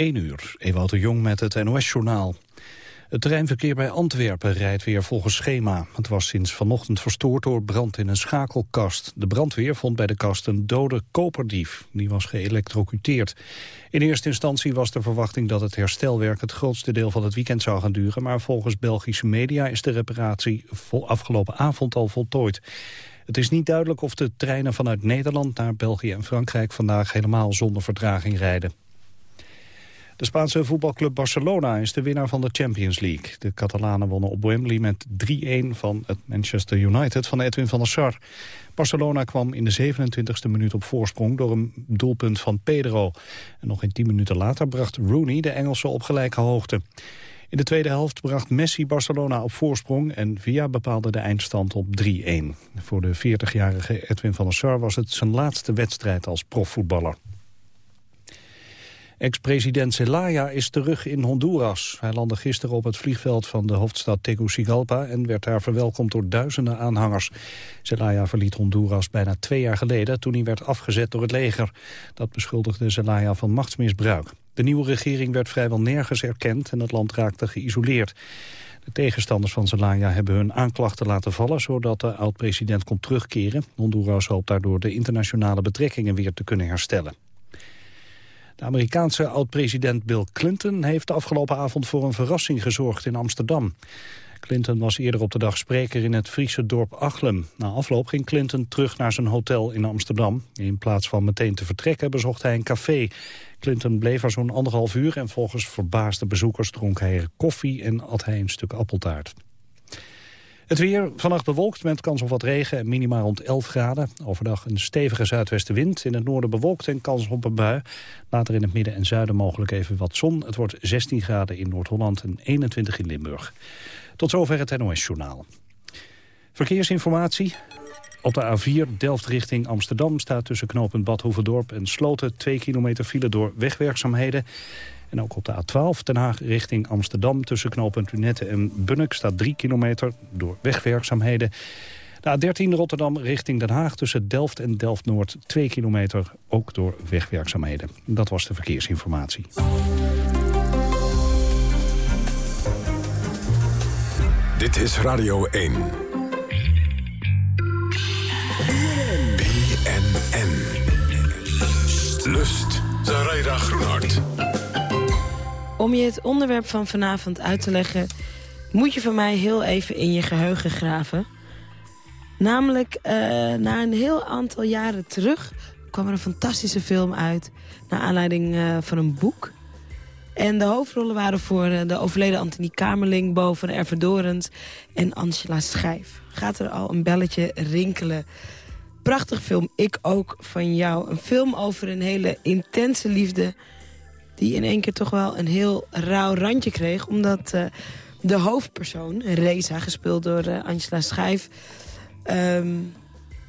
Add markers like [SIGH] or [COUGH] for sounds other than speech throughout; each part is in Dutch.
1 uur, Ewout de Jong met het NOS-journaal. Het treinverkeer bij Antwerpen rijdt weer volgens schema. Het was sinds vanochtend verstoord door brand in een schakelkast. De brandweer vond bij de kast een dode koperdief. Die was geëlectrocuteerd. In eerste instantie was de verwachting dat het herstelwerk... het grootste deel van het weekend zou gaan duren... maar volgens Belgische media is de reparatie afgelopen avond al voltooid. Het is niet duidelijk of de treinen vanuit Nederland naar België en Frankrijk... vandaag helemaal zonder vertraging rijden. De Spaanse voetbalclub Barcelona is de winnaar van de Champions League. De Catalanen wonnen op Wembley met 3-1 van het Manchester United van Edwin van der Sar. Barcelona kwam in de 27e minuut op voorsprong door een doelpunt van Pedro. En nog een 10 minuten later bracht Rooney de Engelsen op gelijke hoogte. In de tweede helft bracht Messi Barcelona op voorsprong... en Via bepaalde de eindstand op 3-1. Voor de 40-jarige Edwin van der Sar was het zijn laatste wedstrijd als profvoetballer. Ex-president Zelaya is terug in Honduras. Hij landde gisteren op het vliegveld van de hoofdstad Tegucigalpa... en werd daar verwelkomd door duizenden aanhangers. Zelaya verliet Honduras bijna twee jaar geleden... toen hij werd afgezet door het leger. Dat beschuldigde Zelaya van machtsmisbruik. De nieuwe regering werd vrijwel nergens erkend... en het land raakte geïsoleerd. De tegenstanders van Zelaya hebben hun aanklachten laten vallen... zodat de oud-president kon terugkeren. Honduras hoopt daardoor de internationale betrekkingen weer te kunnen herstellen. De Amerikaanse oud-president Bill Clinton heeft de afgelopen avond voor een verrassing gezorgd in Amsterdam. Clinton was eerder op de dag spreker in het Friese dorp Achlem. Na afloop ging Clinton terug naar zijn hotel in Amsterdam. In plaats van meteen te vertrekken bezocht hij een café. Clinton bleef er zo'n anderhalf uur en volgens verbaasde bezoekers dronk hij koffie en at hij een stuk appeltaart. Het weer vannacht bewolkt met kans op wat regen en minimaal rond 11 graden. Overdag een stevige zuidwestenwind. In het noorden bewolkt en kans op een bui. Later in het midden en zuiden mogelijk even wat zon. Het wordt 16 graden in Noord-Holland en 21 in Limburg. Tot zover het NOS-journaal. Verkeersinformatie. Op de A4 Delft richting Amsterdam staat tussen knooppunt Badhoevedorp en Sloten 2 kilometer file door wegwerkzaamheden. En ook op de A12 Den Haag richting Amsterdam tussen knooppunt Lunette en Bunnik staat 3 kilometer door wegwerkzaamheden. De A13 Rotterdam richting Den Haag tussen Delft en Delft-Noord 2 kilometer ook door wegwerkzaamheden. Dat was de verkeersinformatie. Dit is Radio 1. BNN. Lust. Zaraida Groenhart. Om je het onderwerp van vanavond uit te leggen... moet je van mij heel even in je geheugen graven. Namelijk, uh, na een heel aantal jaren terug... kwam er een fantastische film uit... naar aanleiding uh, van een boek. En de hoofdrollen waren voor uh, de overleden Antonie Kamerling... boven Erve Dorens en Angela Schijf. Gaat er al een belletje rinkelen... Prachtig film, ik ook van jou. Een film over een hele intense liefde die in één keer toch wel een heel rauw randje kreeg. Omdat uh, de hoofdpersoon, Reza, gespeeld door uh, Angela Schijf... Um,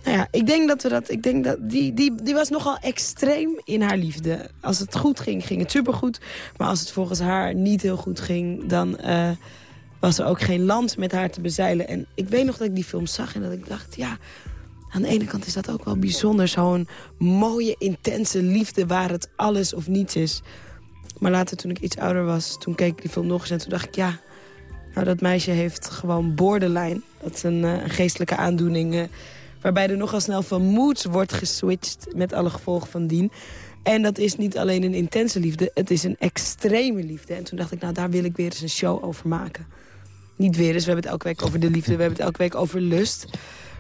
nou ja, ik denk dat we dat. Ik denk dat die, die, die was nogal extreem in haar liefde. Als het goed ging, ging het supergoed. Maar als het volgens haar niet heel goed ging, dan uh, was er ook geen land met haar te bezeilen. En ik weet nog dat ik die film zag en dat ik dacht, ja, aan de ene kant is dat ook wel bijzonder. Zo'n mooie, intense liefde waar het alles of niets is. Maar later, toen ik iets ouder was, toen keek ik die film nog eens... en toen dacht ik, ja, nou, dat meisje heeft gewoon borderline. Dat is een, uh, geestelijke aandoening... Uh, waarbij er nogal snel van moed wordt geswitcht... met alle gevolgen van dien. En dat is niet alleen een intense liefde, het is een extreme liefde. En toen dacht ik, nou, daar wil ik weer eens een show over maken. Niet weer eens, we hebben het elke week over de liefde... we hebben het elke week over lust...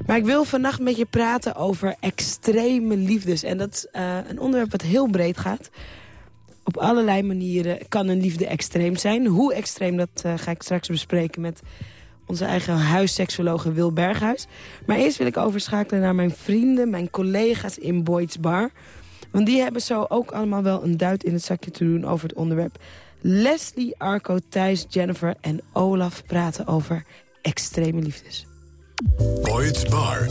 Maar ik wil vannacht met je praten over extreme liefdes. En dat is uh, een onderwerp wat heel breed gaat op allerlei manieren kan een liefde extreem zijn. Hoe extreem, dat uh, ga ik straks bespreken met onze eigen huisseksologe Wil Berghuis. Maar eerst wil ik overschakelen naar mijn vrienden, mijn collega's in Boyd's Bar. Want die hebben zo ook allemaal wel een duit in het zakje te doen over het onderwerp. Leslie, Arco, Thijs, Jennifer en Olaf praten over extreme liefdes. Boyd's Bar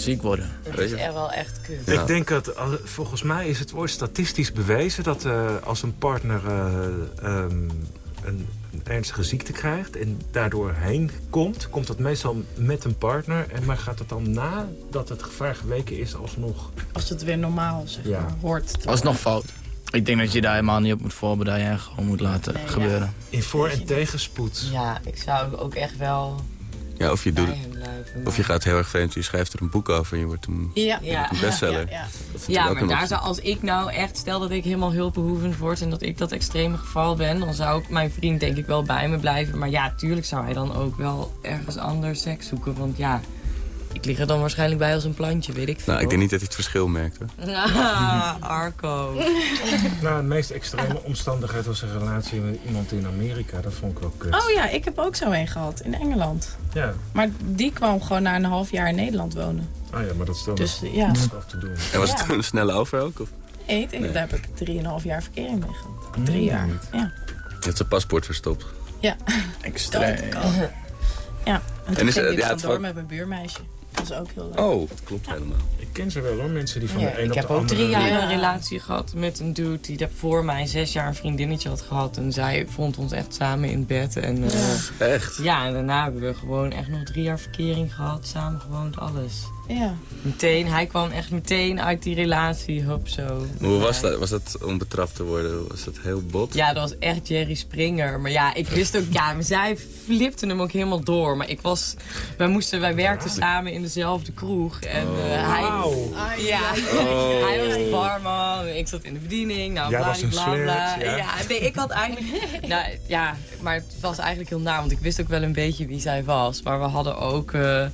ziek worden. Dat is er wel echt kut. Ik denk dat, volgens mij is het woord statistisch bewezen... dat uh, als een partner uh, um, een, een ernstige ziekte krijgt en daardoor heen komt... komt dat meestal met een partner. En maar gaat het dan nadat het gevaar geweken is alsnog... Als het weer normaal zeg Ja. maar, hoort. Als nog fout. Ik denk dat je daar helemaal niet op moet voorbereiden en gewoon moet laten Nee, ja. gebeuren. in voor- en tegenspoed? Ja, ik zou ook echt wel Ja, of je, doet, blijven. of je gaat heel erg vreemd, je schrijft er een boek over en je wordt een, Ja. Een bestseller. Ja, ook maar daar zou, als ik nou echt, stel dat ik helemaal hulpbehoevend word en dat ik dat extreme geval ben, dan zou ik mijn vriend denk ik wel bij me blijven. Maar ja, tuurlijk zou hij dan ook wel ergens anders seks zoeken. Want ja, ik lig er dan waarschijnlijk bij als een plantje, weet ik veel. Nou, ik denk niet dat hij het verschil merkt. Hoor. [LAUGHS] Ah, Arco. [LAUGHS] Nou, de meest extreme omstandigheid was een relatie met iemand in Amerika. Dat vond ik wel kut. Oh ja, ik heb ook zo een gehad in Engeland. Ja. Maar die kwam gewoon na een half jaar in Nederland wonen. Oh ja, maar dat is dan Dus nog ja, af te doen. En was Ja. het toen een snelle over ook? Of? nee, ik denk, daar heb ik drieënhalf jaar verkering mee gehad. Drie jaar. Ja. Je had zijn paspoort verstopt. Ja. Extreem. ja. En toen En is- ja, het door met mijn buurmeisje. Dat is ook heel leuk. Oh, dat klopt helemaal. Ik ken ze wel hoor, mensen die van Ja, de een ik op heb de ook andere... drie jaar Ja. een relatie gehad met een dude die daar voor mij zes jaar een vriendinnetje had gehad. En zij vond ons echt samen in bed. En eh, Echt? ja, en daarna hebben we gewoon echt nog drie jaar verkering gehad. Samen gewoond, alles. Ja. Meteen, hij kwam echt meteen uit die relatie, hop zo. Hoe was dat? Was dat om betrapt te worden? Was dat heel bot? Ja, dat was echt Jerry Springer. Maar ja, ik wist ook, ja, maar zij flipten hem ook helemaal door. Maar ik was, wij moesten, wij werkten samen in dezelfde kroeg. En eh, hij, ja, Oh. hij was de barman, ik zat in de bediening. Nou, Jij bla, was een bla, bla. ja. ja. nee, ik had eigenlijk, nou ja, maar het was eigenlijk heel naar. Want ik wist ook wel een beetje wie zij was. Maar we hadden ook... eh,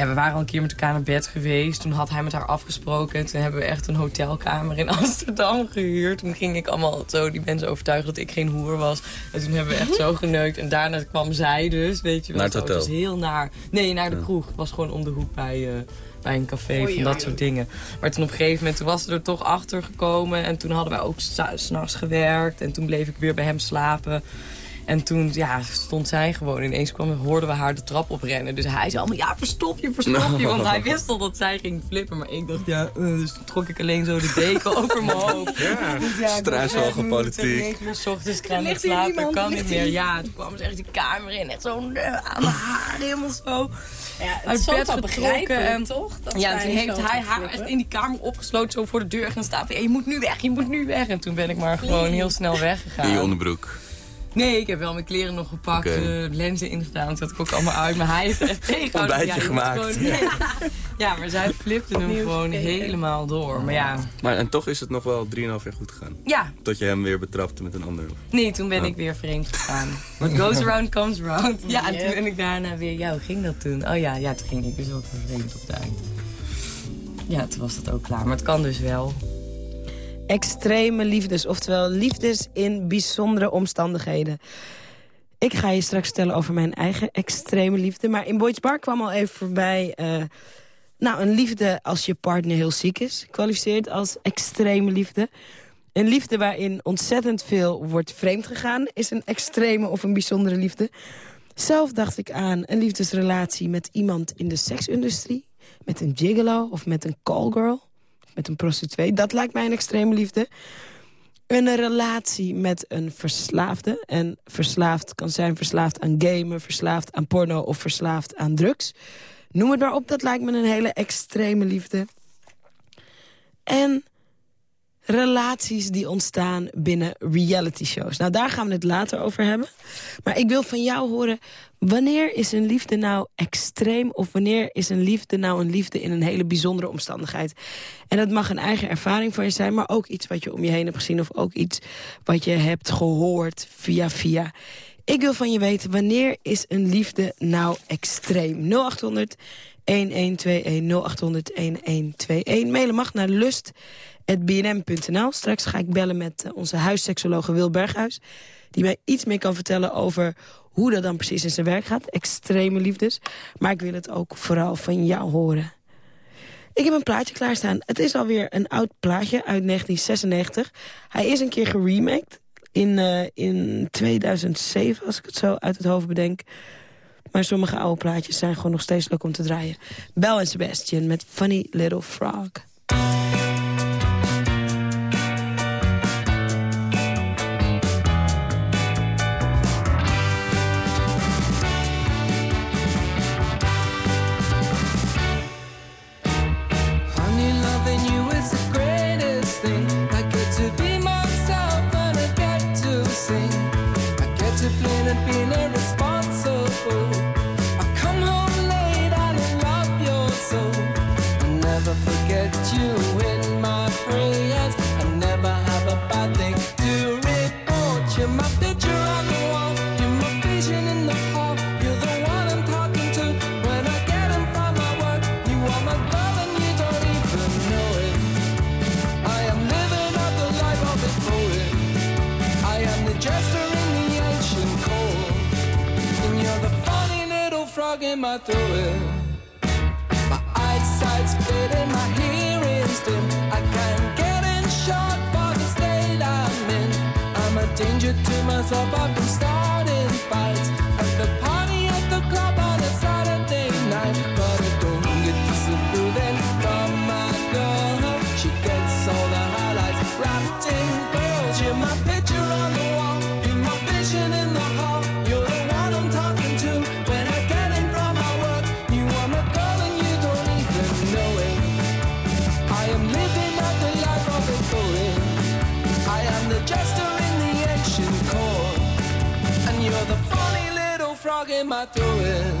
ja, we waren al een keer met elkaar naar bed geweest. Toen had hij met haar afgesproken. En toen hebben we echt een hotelkamer in [LAUGHS] Amsterdam gehuurd. Toen ging ik allemaal zo die mensen overtuigen dat ik geen hoer was. En toen hebben we echt zo geneukt. En daarna kwam zij dus, weet je wel. Naar het hotel? was heel naar. Nee, naar de kroeg. Het was gewoon om de hoek bij, eh, bij een café. Oei, van dat oei, soort dingen. Maar toen op een gegeven moment toen was ze er toch achter gekomen. En toen hadden wij ook s'nachts gewerkt. En toen bleef ik weer bij hem slapen. En toen ja, stond zij gewoon. Ineens kwam, hoorden we haar de trap oprennen. Dus hij zei allemaal, ja, verstop je, verstop je. Want hij wist al dat zij ging flippen. Maar ik dacht, ja, eh, dus toen trok ik alleen zo de deken [LAUGHS] over mijn hoofd. Ja, Dus ja, ik politiek. negen uur 's ochtends kan ik slapen, kan niet meer. Ja, toen kwam ze echt die kamer in. Echt zo eh, aan mijn haar, helemaal zo. Ja, het is wel getrokken begrijpelijk, en- toch? Dat Ja, en toen heeft hij haar echt in die kamer opgesloten, zo voor de deur gaan staan. van, "Hey, je moet nu weg, je moet nu weg. En toen ben ik maar gewoon heel snel weggegaan. In je onderbroek. Nee, ik heb wel mijn kleren nog gepakt, Oké. eh, lenzen ingedaan. Dat had ik ook allemaal uit. Maar hij heeft echt [LAUGHS] tegengehouden. Ontbijtje je moet gemaakt. gewoon- ja, maar zij flipte hem Nieuws gewoon gekeken. helemaal door. Maar ja, Maar en toch is het nog wel 3,5 jaar goed gegaan. ja, Tot je hem weer betrapte met een ander. nee, toen ben Oh. ik weer vreemd gegaan. What goes [LAUGHS] around comes around. Ja, en toen ben ik daarna weer, ja, hoe ging dat toen? Oh ja, ja, toen ging ik dus ook weer vreemd op het eind. Ja, toen was dat ook klaar. Maar het kan dus wel. Extreme liefdes, oftewel liefdes in bijzondere omstandigheden. Ik ga je straks vertellen over mijn eigen extreme liefde. Maar in Boyd's Bar kwam al even voorbij... eh, nou, een liefde als je partner heel ziek is. Kwalificeert als extreme liefde. Een liefde waarin ontzettend veel wordt vreemd gegaan... is een extreme of een bijzondere liefde. Zelf dacht ik aan een liefdesrelatie met iemand in de seksindustrie. Met een gigolo of met een callgirl. Met een prostituee. Dat lijkt mij een extreme liefde. Een relatie met een verslaafde. En verslaafd kan zijn verslaafd aan gamen, verslaafd aan porno of verslaafd aan drugs. Noem het maar op, dat lijkt me een hele extreme liefde. En relaties die ontstaan binnen reality shows. Nou, daar gaan we het later over hebben. Maar ik wil van jou horen, wanneer is een liefde nou extreem... of wanneer is een liefde nou een liefde in een hele bijzondere omstandigheid? En dat mag een eigen ervaring van je zijn... maar ook iets wat je om je heen hebt gezien... of ook iets wat je hebt gehoord via via... Ik wil van je weten, wanneer is een liefde nou extreem? 0800 1121 0800 1121. Mailen mag naar lust.bnm.nl. Straks ga ik bellen met eh, onze huisseksologe Wil Berghuis... die mij iets meer kan vertellen over hoe dat dan precies in zijn werk gaat. Extreme liefdes. Maar ik wil het ook vooral van jou horen. Ik heb een plaatje klaarstaan. Het is alweer een oud plaatje uit 1996. Hij is een keer geremaked in, eh, in 2007, als ik het zo uit het hoofd bedenk. Maar sommige oude plaatjes zijn gewoon nog steeds leuk om te draaien. Bel en Sebastian met Funny Little frog little frog in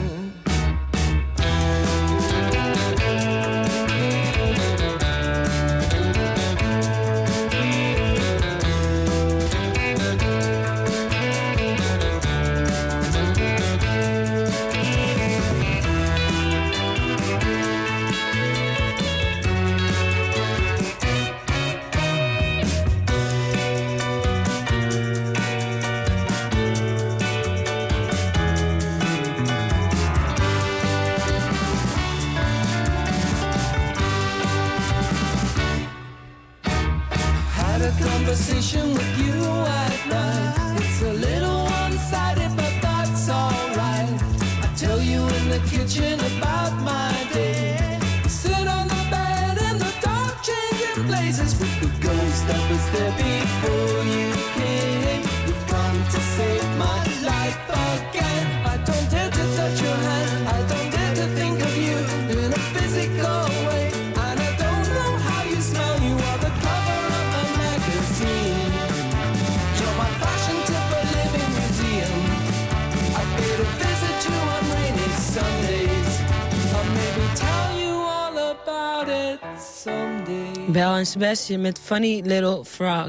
Sebastian met Funny Little Frog.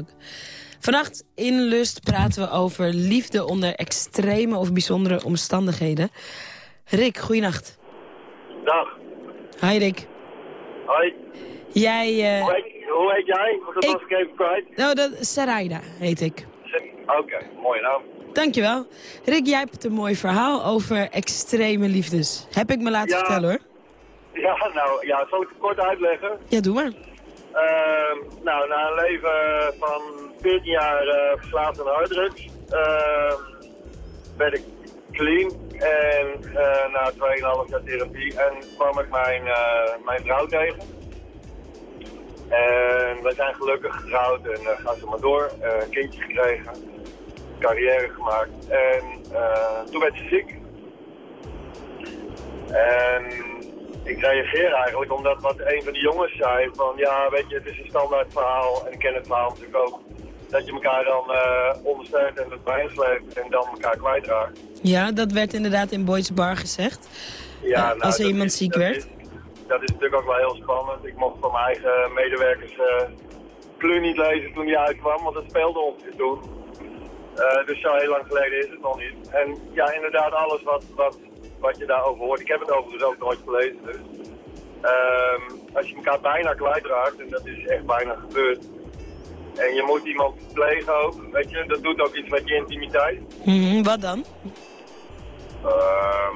Vannacht in Lust praten we over liefde onder extreme of bijzondere omstandigheden. Rick, goeienacht. Dag. Hi Rick. Hoi. Jij... eh, Hoe, heet, hoe heet jij? Dat Ik- was ik even kwijt. Nou, dat Saraida heet ik. Oké, mooie naam. Dankjewel. Rick, jij hebt een mooi verhaal over extreme liefdes. Heb ik me laten Ja. vertellen hoor. Ja, nou, ja, zal ik het kort uitleggen? Ja, doe maar. Ehm, nou, na een leven van 14 jaar eh, verslaafd aan harddrugs, ehm werd ik clean. En eh, na 2,5 jaar therapie en kwam ik mijn, eh, mijn vrouw tegen. En we zijn gelukkig getrouwd en uh, gaan ze maar door. Een kindje gekregen, carrière gemaakt. En toen werd ze ziek. En ik reageer eigenlijk omdat wat een van de jongens zei van ja, weet je, het is een standaard verhaal en ik ken het verhaal natuurlijk ook. Dat je elkaar dan eh, ondersteunt en het bijsleept en dan elkaar kwijtraakt. Ja, dat werd inderdaad in Boys Bar gezegd. Ja, Eh, als er iemand is- ziek dat werd. is- dat is natuurlijk ook wel heel spannend. Ik mocht van mijn eigen medewerkers Clue niet lezen toen die uitkwam, want dat speelde ongeveer toen. Eh, dus zo heel lang geleden is het nog niet. En ja, inderdaad, alles wat, wat, wat je daarover hoort. Ik heb het overigens ook nooit gelezen. Dus. Ehm, als je elkaar bijna kwijtraakt, en dat is echt bijna gebeurd. En je moet iemand plegen ook, weet je, dat doet ook iets met je intimiteit. Mhm, wat dan? Ehm,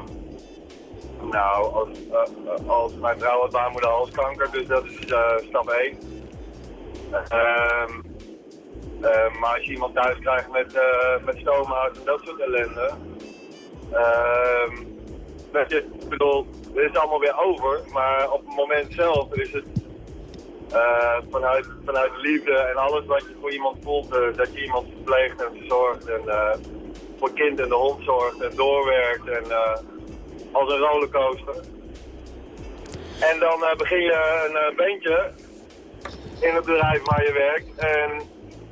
nou, als, eh, eh, als mijn vrouw had baarmoederhalskanker, dus dat is eh, stap 1. Ehm, eh, maar als je iemand thuis krijgt met, eh met stoomhout en dat soort ellende. ehm, ik bedoel, het is allemaal weer over, maar op het moment zelf is het eh, vanuit, vanuit liefde en alles wat je voor iemand voelt, eh, dat je iemand verpleegt en verzorgt en eh, voor kind en de hond zorgt en doorwerkt en als een rollercoaster. En dan begin je een uh, bandje in het bedrijf waar je werkt en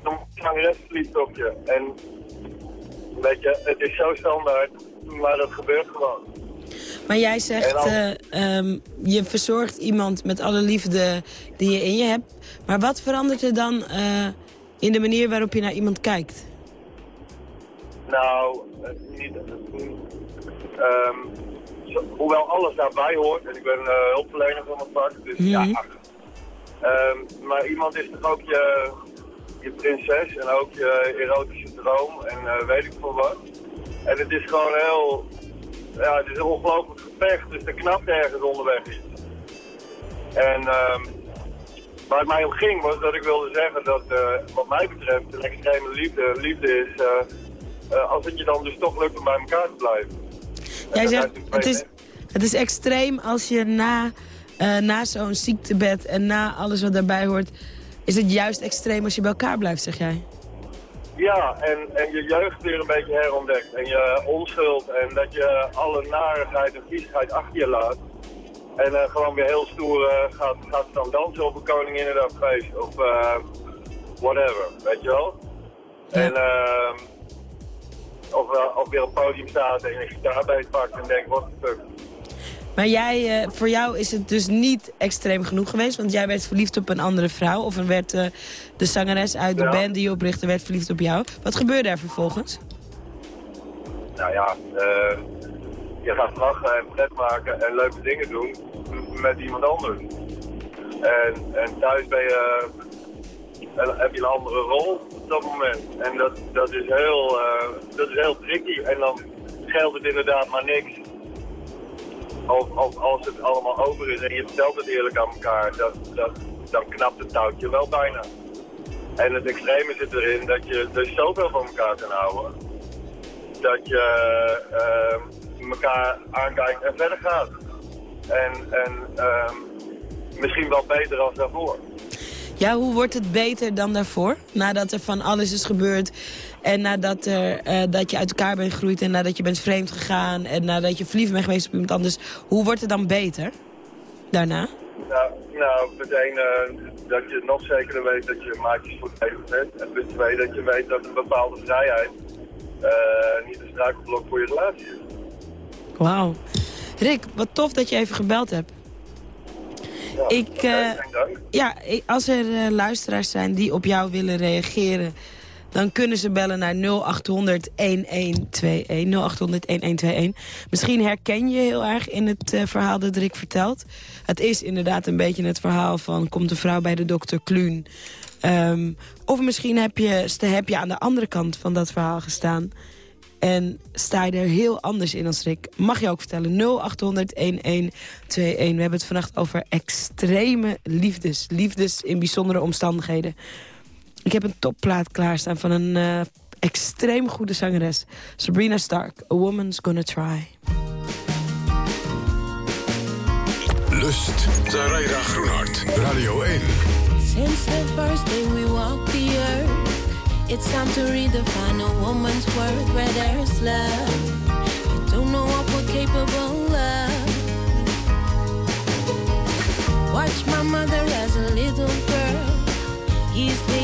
dan zangeres verliefd op je. En weet je, het is zo standaard, maar dat gebeurt gewoon. Maar jij zegt, eh, ehm, je verzorgt iemand met alle liefde die je in je hebt. Maar wat verandert er dan eh, in de manier waarop je naar iemand kijkt? Nou, niet, zo- hoewel alles daarbij hoort, en ik ben eh, hulpverlener van mijn vak, dus ja. Ehm, maar iemand is toch ook je, je prinses en ook je erotische droom en weet ik veel wat. En het is gewoon heel ja, het is een ongelooflijk gevecht, dus er knapt ergens onderweg iets. En ehm, waar het mij om ging was dat ik wilde zeggen dat eh, wat mij betreft een extreme liefde, liefde is eh, eh, als het je dan dus toch lukt om bij elkaar te blijven. En Jij zegt, het is, het is extreem als je na, na zo'n ziektebed en na alles wat daarbij hoort... is het juist extreem als je bij elkaar blijft, zeg jij. Ja, en, en je jeugd weer een beetje herontdekt. En je onschuld. En dat je alle narigheid en viezigheid achter je laat. En eh, gewoon weer heel stoer eh, gaat, gaat staan dansen op een Koninginnedagfeest. Of eh, whatever, weet je wel? En ehm of, of weer op het podium staat en je gitaarbeet pakt en denkt, wat fuck. Maar jij, voor jou is het dus niet extreem genoeg geweest... want jij werd verliefd op een andere vrouw... of er werd de zangeres uit de Ja. band die je oprichtte werd verliefd op jou. Wat gebeurde er vervolgens? Nou ja, eh, je gaat lachen en pret maken en leuke dingen doen met iemand anders. En, en thuis ben je, heb je een andere rol op dat moment. En dat, dat, is heel, eh, dat is heel tricky. En dan geldt het inderdaad maar niks. Of, of als het allemaal over is en je vertelt het eerlijk aan elkaar, dat, dat, dan knapt het touwtje wel bijna. En het extreme zit erin dat je dus zoveel van elkaar kan houden dat je eh, elkaar aankijkt en verder gaat. En, en ehm, misschien wel beter als daarvoor. Ja, hoe wordt het beter dan daarvoor? Nadat er van alles is gebeurd en nadat er, eh, dat je uit elkaar bent gegroeid... en nadat je bent vreemd gegaan en nadat je verliefd bent geweest op iemand anders. Hoe wordt het dan beter daarna? Nou, nou meteen eh, dat je nog zekerder weet dat je maatjes voor het leven bent. En punt twee, dat je weet dat een bepaalde vrijheid eh, niet een struikelblok voor je relatie is. Wauw. Rick, wat tof dat je even gebeld hebt. Ja, Ik, eh. Ja, als er luisteraars zijn die op jou willen reageren... dan kunnen ze bellen naar 0800 1121. 0800 1121. Misschien herken je heel erg in het eh, verhaal dat Rick vertelt. Het is inderdaad een beetje het verhaal van... komt een vrouw bij de dokter Kluun. Ehm, of misschien heb je, heb je aan de andere kant van dat verhaal gestaan... En sta je er heel anders in als Rick? Mag je ook vertellen. 0800 1121. We hebben het vannacht over extreme liefdes. Liefdes in bijzondere omstandigheden. Ik heb een topplaat klaarstaan van een eh, extreem goede zangeres. Sabrina Stark, A Woman's Gonna Try. Lust. Zaraida Groenhart. Radio 1. Since the first day we walked the earth, it's time to redefine a woman's worth where there's love. You don't know what we're capable of. Watch my mother as a little girl. Easily carried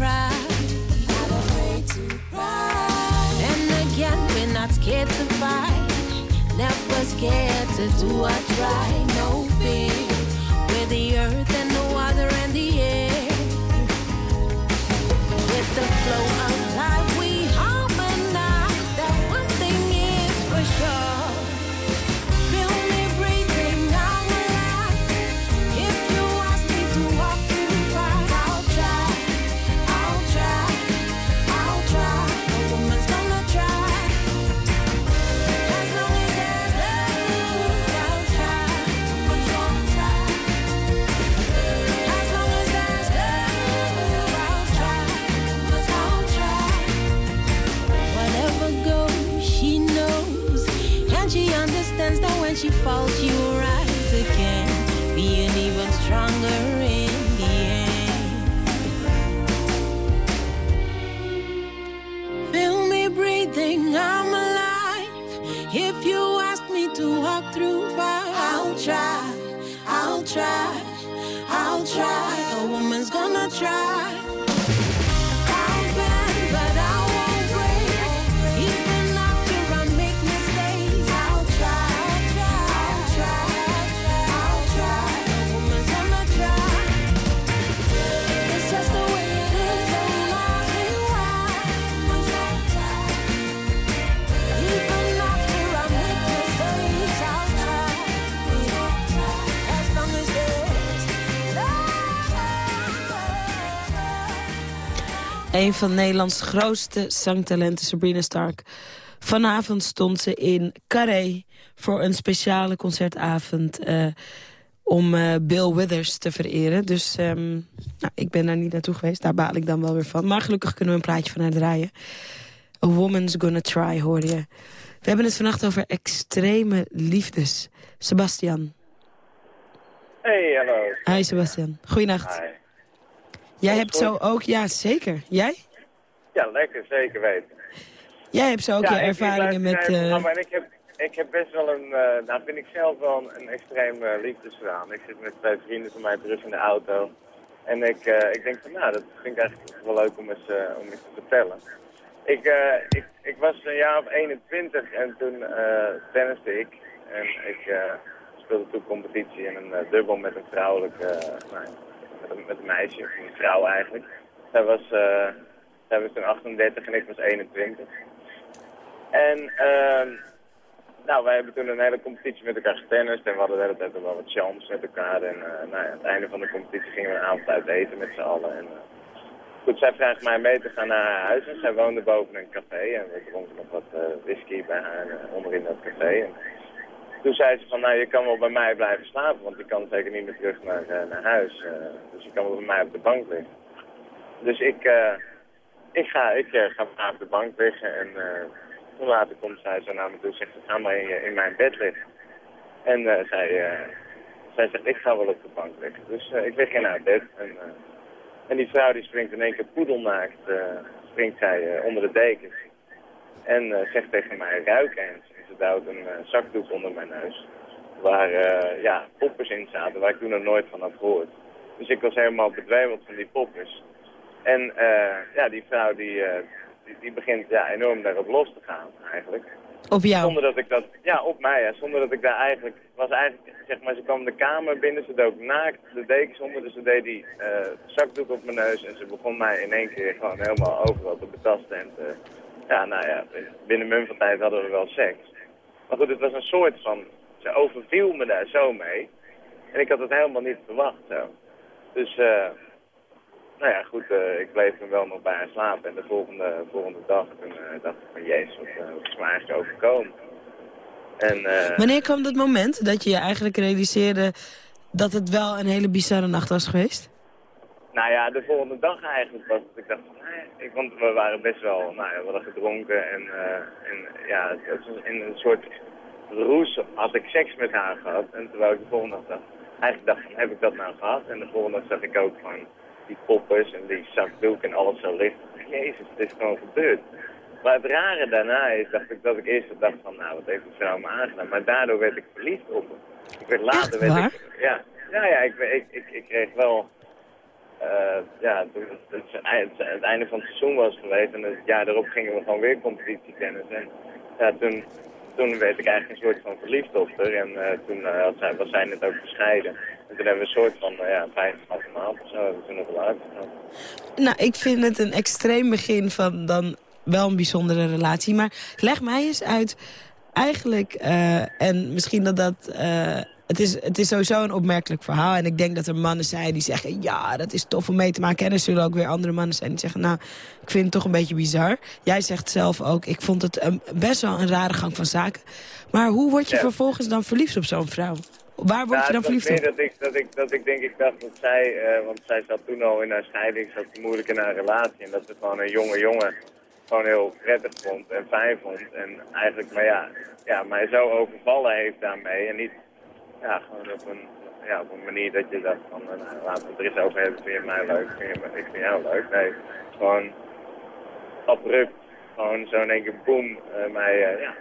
cry. Not afraid to cry. And again, we're not scared to fight. Never scared to do or try. you rise again, even stronger in the end. Feel me breathing, I'm alive. If you ask me to walk through fire, I'll try, I'll try, I'll try. A woman's gonna try. Een van Nederlands grootste zangtalenten, Sabrina Stark. Vanavond stond ze in Carré voor een speciale concertavond... eh, om eh, Bill Withers te vereren. Dus ehm, nou, ik ben daar niet naartoe geweest. Daar baal ik dan wel weer van. Maar gelukkig kunnen we een plaatje van haar draaien. A Woman's Gonna Try, hoorde je. We hebben het vannacht over extreme liefdes. Sebastian. Hey, hallo. Hi Sebastian. Goeienacht. Hi. Jij hebt zo ook... Ja, zeker. Jij? Ja, lekker, zeker weten. Jij hebt zo ook ja, je ervaringen met... programma en ik heb, ik heb best wel een, eh, nou vind ik zelf wel een, een extreem eh, liefdesverhaal. Ik zit met twee vrienden van mij terug in de auto. En ik, ik denk van, nou, dat vind ik eigenlijk wel leuk om eens, om eens te vertellen. Ik, ik, ik was een jaar of 21 en toen tenniste ik. En ik speelde toen competitie in een dubbel met een vrouwelijk, nou, met, een, met een meisje, een vrouw eigenlijk. Zij was, eh, zij was toen 38 en ik was 21. En ehm, nou, wij hebben toen een hele competitie met elkaar getennist en we hadden de wel wat chance met elkaar. En eh, nou aan het einde van de competitie gingen we een avond uit eten met z'n allen. En, eh, goed, zij vraagt mij mee te gaan naar haar huis en zij woonde boven een café en we dronken nog wat eh, whisky bij haar eh, onderin dat café. Toen zei ze van, nou je kan wel bij mij blijven slapen, want je kan zeker niet meer terug naar, eh, naar huis. eh, dus je kan wel bij mij op de bank liggen. Dus ik, eh, ik ga, ik ga op de bank liggen en toen later komt zij zo naar me toe en zegt ze, ga maar in, in mijn bed liggen. En zij, zij zegt, ik ga wel op de bank liggen. Dus ik lig in haar bed en, en die vrouw die springt in één keer poedelnaakt, springt zij onder de dekens. En zegt tegen mij, ruik eens. Duwt een eh, zakdoek onder mijn neus. Waar eh, ja, poppers in zaten, waar ik toen nog nooit van had gehoord. Dus ik was helemaal bedwelmd van die poppers. En eh, ja, die vrouw die, die, die begint ja, enorm daarop los te gaan eigenlijk. Op jou? Zonder dat ik dat, ja, op mij, ja, zonder dat ik daar eigenlijk, was eigenlijk, zeg maar, ze kwam de kamer binnen, ze dook naakt de dekens onder, dus ze deed die zakdoek op mijn neus en ze begon mij in één keer gewoon helemaal overal te betasten en te, ja, nou ja, binnen mum van tijd hadden we wel seks. Maar goed, het was een soort van, ze overviel me daar zo mee en ik had het helemaal niet verwacht zo. Dus, eh, nou ja, goed, eh, ik bleef toen wel nog bij haar slapen. En de volgende, volgende dag toen, eh, dacht ik van, jezus, wat, is me eigenlijk overkomen? En, Wanneer kwam dat moment dat je je eigenlijk realiseerde... dat het wel een hele bizarre nacht was geweest? Nou ja, de volgende dag eigenlijk was het. Ik dacht van, nee, ik, want we waren best wel, nou ja, we hadden gedronken. En, eh, en ja, het was in een soort roes had ik seks met haar gehad. En terwijl ik de volgende dag dacht, eigenlijk dacht heb ik dat nou gehad? En de volgende dag zag ik ook van die poppers en die zakdoek en alles zo licht. Jezus, het is gewoon gebeurd. Maar het rare daarna is, dacht ik dat ik eerst dacht van, nou, wat heeft die vrouw me aangedaan. Maar daardoor werd ik verliefd op haar. Ik werd later, werd waar? ik, ja, ja, ja, ik, ik, ik, ik kreeg wel, eh, ja, het, het, eind- het einde van het seizoen was geweest en het jaar daarop gingen we gewoon weer competitie tennis. En ja, toen, toen werd ik eigenlijk een soort van verliefd op haar en eh, toen eh, had zij, was zij net ook gescheiden. En toen hebben we een soort van, uh, ja, vijf halve maand of zo, hebben we toen nog wel uitgegaan. Nou, ik vind het een extreem begin van dan wel een bijzondere relatie. Maar leg mij eens uit, eigenlijk, en misschien dat dat... het, is, het is sowieso een opmerkelijk verhaal. En ik denk dat er mannen zijn die zeggen... ja, dat is tof om mee te maken. En er zullen ook weer andere mannen zijn die zeggen... nou, ik vind het toch een beetje bizar. Jij zegt zelf ook, ik vond het een, best wel een rare gang van zaken. Maar hoe word je Ja. vervolgens dan verliefd op zo'n vrouw? Waar word je dan het was verliefd op? dat ik, dat, ik, dat ik denk, ik dacht dat zij, eh, want zij zat toen al in haar scheiding, zat moeilijk in haar relatie. En dat ze gewoon een jonge jongen gewoon heel prettig vond en fijn vond. En eigenlijk, maar ja, ja, mij zo overvallen heeft daarmee. En niet, ja, gewoon op een, ja, op een manier dat je dacht van, eh, nou, laten we het er eens over hebben. Vind je mij leuk? Vind je, ik vind jou leuk? Nee, gewoon abrupt. Gewoon zo in één keer boem, eh, mij, eh, ja,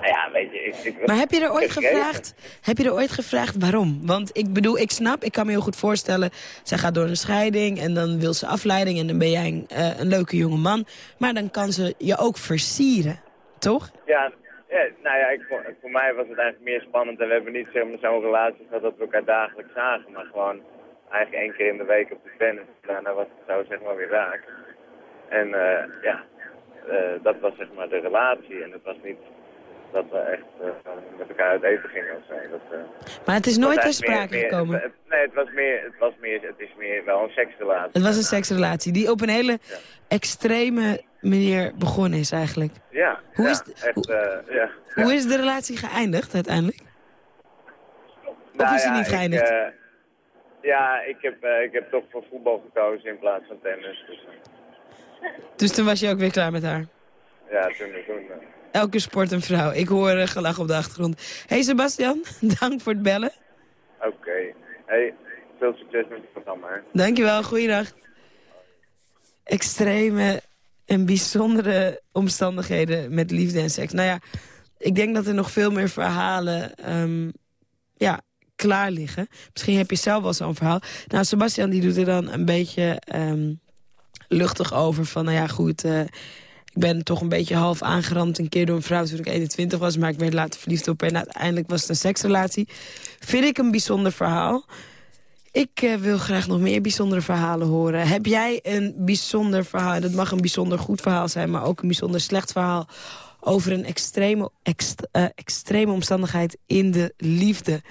Nou ja, weet je, ik... ik Maar heb je er ooit gevraagd, heb je er ooit gevraagd waarom? Want ik bedoel, ik snap, ik kan me heel goed voorstellen... zij gaat door een scheiding en dan wil ze afleiding... en dan ben jij een, eh, een leuke jonge man. Maar dan kan ze je ook versieren, toch? Ja, ja, nou ja, ik, vond- voor mij was het eigenlijk meer spannend. En we hebben niet zeg maar, zo'n relatie gehad dat we elkaar dagelijks zagen. Maar gewoon eigenlijk één keer in de week op de tennis. Daarna was het zo zeg maar weer raak. En eh, ja, eh, dat was zeg maar de relatie. En het was niet dat we echt eh, met elkaar uit eten gingen of zo. Dat, Maar het is nooit ter sprake meer- gekomen. het- nee, het was meer, het was meer, het is meer wel een seksrelatie. Het was een seksrelatie die op een hele extreme manier begonnen is eigenlijk. Ja, Hoe ja, is het- echt, eh, ja. Hoe is de relatie geëindigd uiteindelijk? Nou is die niet ik, geëindigd? eh, ja, ik heb, eh, ik heb toch voor voetbal gekozen in plaats van tennis. Dus, Dus toen was je ook weer klaar met haar. ja, toen, toen Elke sport een vrouw. Ik hoor gelach op de achtergrond. hey Sebastian, [LAUGHS] dank voor het bellen. oké. Hey, veel succes met het programma. hè. Dankjewel, goeiedag. Extreme en bijzondere omstandigheden met liefde en seks. Nou ja, ik denk dat er nog veel meer verhalen ehm, ja, klaar liggen. Misschien heb je zelf wel zo'n verhaal. Nou, Sebastian die doet er dan een beetje ehm, luchtig over. Van, nou ja, goed, eh, ik ben toch een beetje half aangerand een keer door een vrouw toen ik 21 was. Maar ik werd later verliefd op en uiteindelijk was het een seksrelatie. Vind ik een bijzonder verhaal. Ik eh, wil graag nog meer bijzondere verhalen horen. Heb jij een bijzonder verhaal? Dat mag een bijzonder goed verhaal zijn, maar ook een bijzonder slecht verhaal... over een extreme, ext- eh, extreme omstandigheid in de liefde.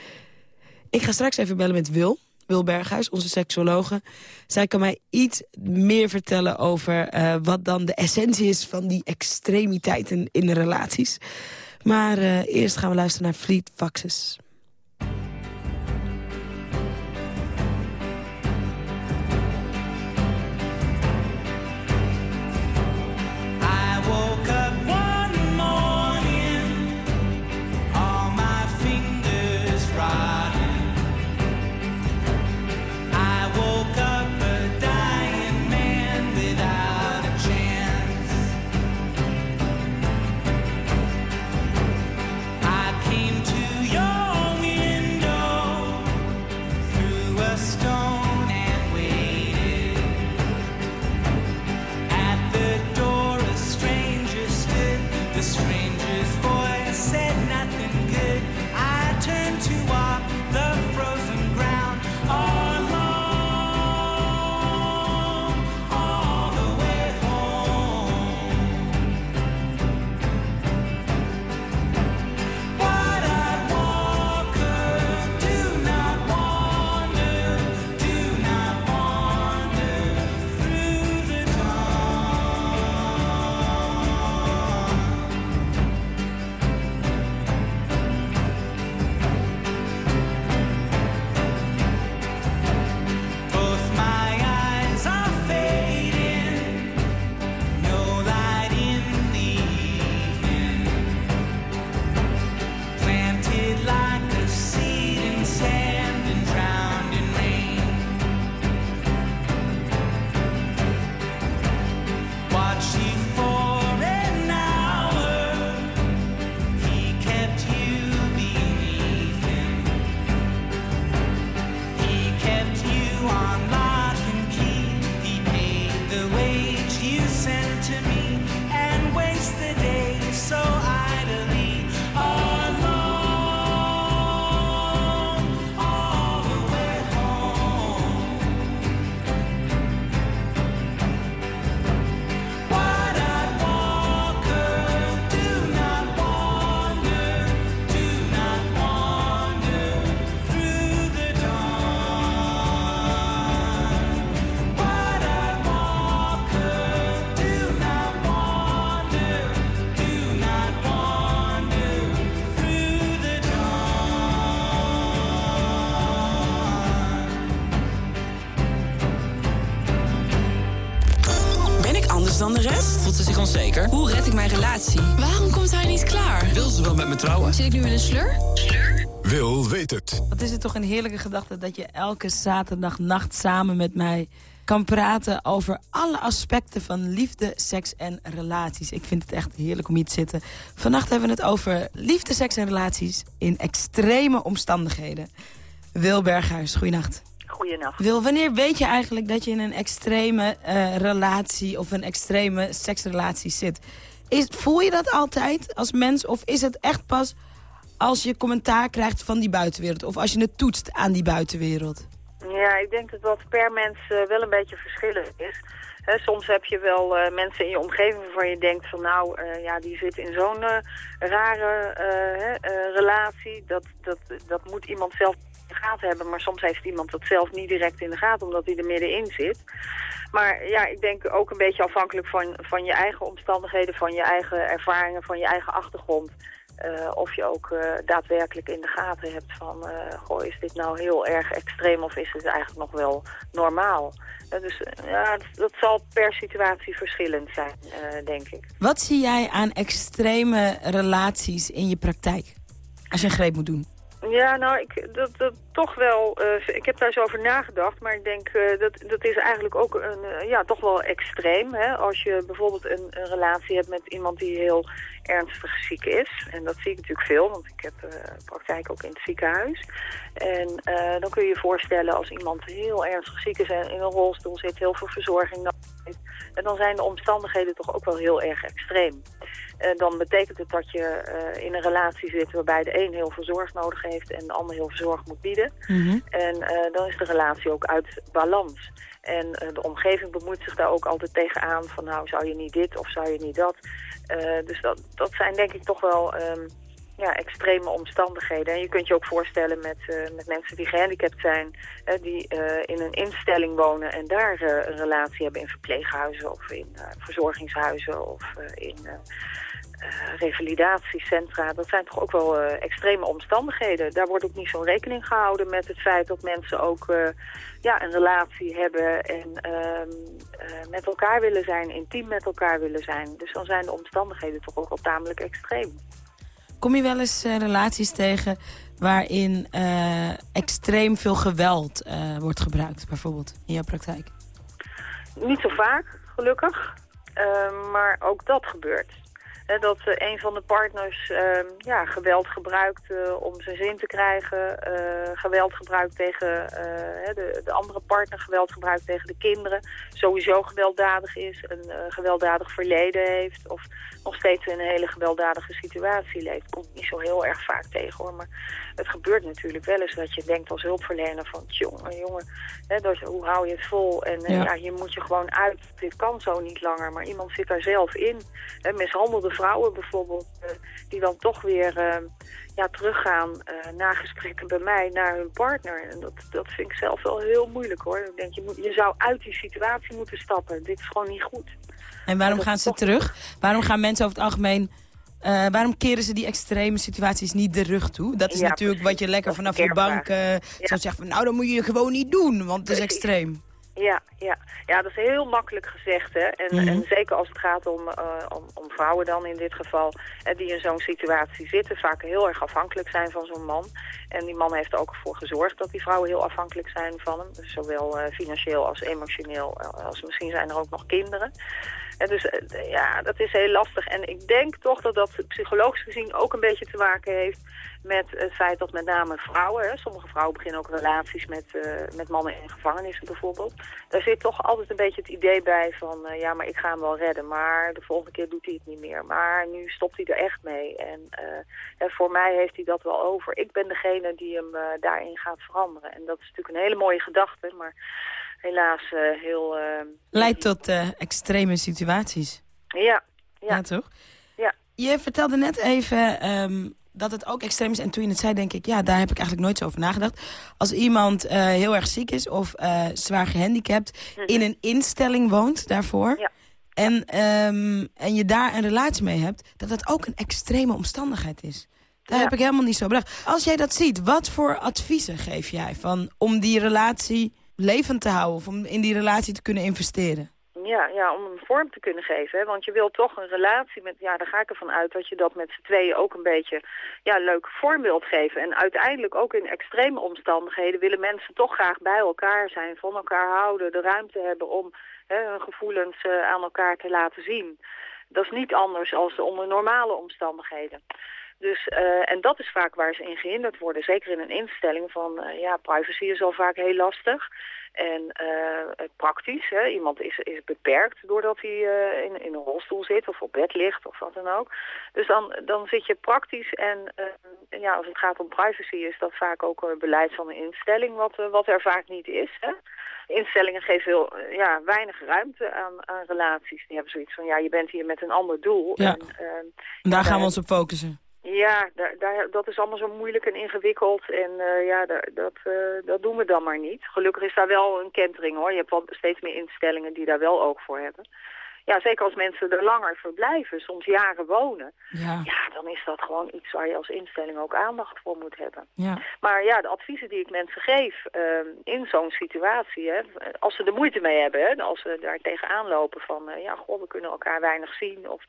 Ik ga straks even bellen met Wil. Wil Berghuis, onze seksologe. Zij kan mij iets meer vertellen over eh, wat dan de essentie is... van die extremiteiten in de relaties. Maar eerst gaan we luisteren naar Fleet Foxes. Zit ik nu in een slur? Wil weet het. Wat is het toch een heerlijke gedachte dat je elke zaterdagnacht samen met mij kan praten over alle aspecten van liefde, seks en relaties. Ik vind het echt heerlijk om hier te zitten. Vannacht hebben we het over liefde, seks en relaties in extreme omstandigheden. Wil Berghuis, goeienacht. Goeienacht. Wil, wanneer weet je eigenlijk dat je in een extreme eh, relatie of een extreme seksrelatie zit? Is, voel je dat altijd als mens of is het echt pas als je commentaar krijgt van die buitenwereld? Of als je het toetst aan die buitenwereld? Ja, ik denk dat dat per mens eh, wel een beetje verschillend is. Soms heb je wel eh, mensen in je omgeving waarvan je denkt van nou, eh, ja, die zit in zo'n rare relatie. Dat, dat, dat moet iemand zelf de gaten hebben. Maar soms heeft iemand dat zelf niet direct in de gaten omdat hij er middenin zit. Maar ja, ik denk ook een beetje afhankelijk van, van je eigen omstandigheden, van je eigen ervaringen, van je eigen achtergrond. Eh, of je ook eh, daadwerkelijk in de gaten hebt van, eh, goh, is dit nou heel erg extreem of is het eigenlijk nog wel normaal? Dus ja, dat, dat zal per situatie verschillend zijn, denk ik. Wat zie jij aan extreme relaties in je praktijk? Als je een greep moet doen. Ja, nou, ik, dat, dat toch wel, eh, ik heb daar eens over nagedacht, maar ik denk uh, dat, dat is eigenlijk ook een, uh, ja, toch wel extreem. Hè? Als je bijvoorbeeld een, een, relatie hebt met iemand die heel ernstig ziek is, en dat zie ik natuurlijk veel, want ik heb praktijk ook in het ziekenhuis. En dan kun je je voorstellen als iemand heel ernstig ziek is en in een rolstoel zit, heel veel verzorging nodig en dan zijn de omstandigheden toch ook wel heel erg extreem. Dan betekent het dat je in een relatie zit waarbij de een heel veel zorg nodig heeft en de ander heel veel zorg moet bieden. Mm -hmm. En uh, dan is de relatie ook uit balans. En uh, de omgeving bemoeit zich daar ook altijd tegenaan van nou zou je niet dit of zou je niet dat. Uh, dus dat, dat zijn denk ik toch wel um, ja, extreme omstandigheden. En je kunt je ook voorstellen met, met mensen die gehandicapt zijn, die in een instelling wonen en daar een relatie hebben in verpleeghuizen of in verzorgingshuizen of in revalidatiecentra, dat zijn toch ook wel uh, extreme omstandigheden. Daar wordt ook niet zo'n rekening gehouden met het feit dat mensen ook uh, ja, een relatie hebben en met elkaar willen zijn, intiem met elkaar willen zijn. Dus dan zijn de omstandigheden toch ook wel tamelijk extreem. Kom je wel eens relaties tegen waarin extreem veel geweld wordt gebruikt, bijvoorbeeld, in jouw praktijk? Niet zo vaak, gelukkig. maar ook dat gebeurt dat uh, een van de partners uh, ja, geweld gebruikt uh, om zijn zin te krijgen. Uh, geweld gebruikt tegen de, de, andere partner, geweld gebruikt tegen de kinderen. Sowieso gewelddadig is, een gewelddadig verleden heeft. Of nog steeds in een hele gewelddadige situatie leeft. Komt niet zo heel erg vaak tegen hoor. Maar het gebeurt natuurlijk wel eens dat je denkt als hulpverlener van... jongen, jongen, hè, hoe hou je het vol? En ja. ja. hier moet je gewoon uit. Dit kan zo niet langer. Maar iemand zit daar zelf in. Hè, mishandelde vrouwen bijvoorbeeld, uh, die dan toch weer uh, ja, teruggaan uh, na gesprekken bij mij naar hun partner. En dat, dat vind ik zelf wel heel moeilijk hoor. Ik denk, je, moet, je zou uit die situatie moeten stappen. Dit is gewoon niet goed. En waarom gaan ze terug? Waarom gaan mensen over het algemeen... Uh, waarom keren ze die extreme situaties niet de rug toe? Dat is ja, natuurlijk precies. wat je lekker vanaf je bank uh, ja. zou zeggen. Van, nou, dat moet je gewoon niet doen, want het is precies. extreem. Ja, ja. ja, dat is heel makkelijk gezegd. Hè? En, mm -hmm. en zeker als het gaat om, uh, om, om, vrouwen dan in dit geval, die in zo'n situatie zitten, vaak heel erg afhankelijk zijn van zo'n man. En die man heeft er ook voor gezorgd dat die vrouwen heel afhankelijk zijn van hem. Dus zowel uh, financieel als emotioneel, als misschien zijn er ook nog kinderen. En dus ja, dat is heel lastig. En ik denk toch dat dat psychologisch gezien ook een beetje te maken heeft met het feit dat met name vrouwen, hè, sommige vrouwen beginnen ook relaties met, met mannen in gevangenissen bijvoorbeeld. Daar zit toch altijd een beetje het idee bij van, uh, ja maar ik ga hem wel redden, maar de volgende keer doet hij het niet meer. Maar nu stopt hij er echt mee en uh, voor mij heeft hij dat wel over. Ik ben degene die hem daarin gaat veranderen. En dat is natuurlijk een hele mooie gedachte, maar helaas heel... Leidt tot extreme situaties. Ja. Ja, ja toch? Ja. Je vertelde net even... Um, dat het ook extreem is. En toen je het zei, denk ik, ja, daar heb ik eigenlijk nooit zo over nagedacht. Als iemand uh, heel erg ziek is of uh, zwaar gehandicapt... Mm -hmm. in een instelling woont daarvoor... Ja. En, um, en je daar een relatie mee hebt... dat dat ook een extreme omstandigheid is. Daar ja. heb ik helemaal niet zo bedacht. Als jij dat ziet, wat voor adviezen geef jij... Van, om die relatie levend te houden of om in die relatie te kunnen investeren? Ja, ja, om een vorm te kunnen geven. Want je wilt toch een relatie met, ja, daar ga ik ervan uit dat je dat met z'n tweeën ook een beetje, ja, leuk vorm wilt geven. En uiteindelijk ook in extreme omstandigheden willen mensen toch graag bij elkaar zijn, van elkaar houden, de ruimte hebben om hè, hun gevoelens uh, aan elkaar te laten zien. Dat is niet anders als onder normale omstandigheden. Dus, uh, en dat is vaak waar ze in gehinderd worden. Zeker in een instelling van, uh, ja, privacy is al vaak heel lastig. En uh, praktisch, hè, iemand is, is beperkt doordat hij in, in een rolstoel zit of op bed ligt of wat dan ook. Dus dan, dan zit je praktisch en ja, als het gaat om privacy is dat vaak ook een beleid van een instelling wat, wat er vaak niet is. Hè. Instellingen geven heel, ja, weinig ruimte aan, aan relaties. Die hebben zoiets van, ja, je bent hier met een ander doel. Ja. En, daar gaan we ons op focussen. Ja, daar, daar, dat is allemaal zo moeilijk en ingewikkeld. En uh, ja, daar, dat, uh, dat doen we dan maar niet. Gelukkig is daar wel een kentering hoor. Je hebt wel steeds meer instellingen die daar wel oog voor hebben. Ja, zeker als mensen er langer verblijven, soms jaren wonen. Ja. ja, dan is dat gewoon iets waar je als instelling ook aandacht voor moet hebben. Ja. Maar ja, de adviezen die ik mensen geef uh, in zo'n situatie, hè, als ze er moeite mee hebben, hè, als ze daar tegenaan lopen van, uh, ja, goh, we kunnen elkaar weinig zien of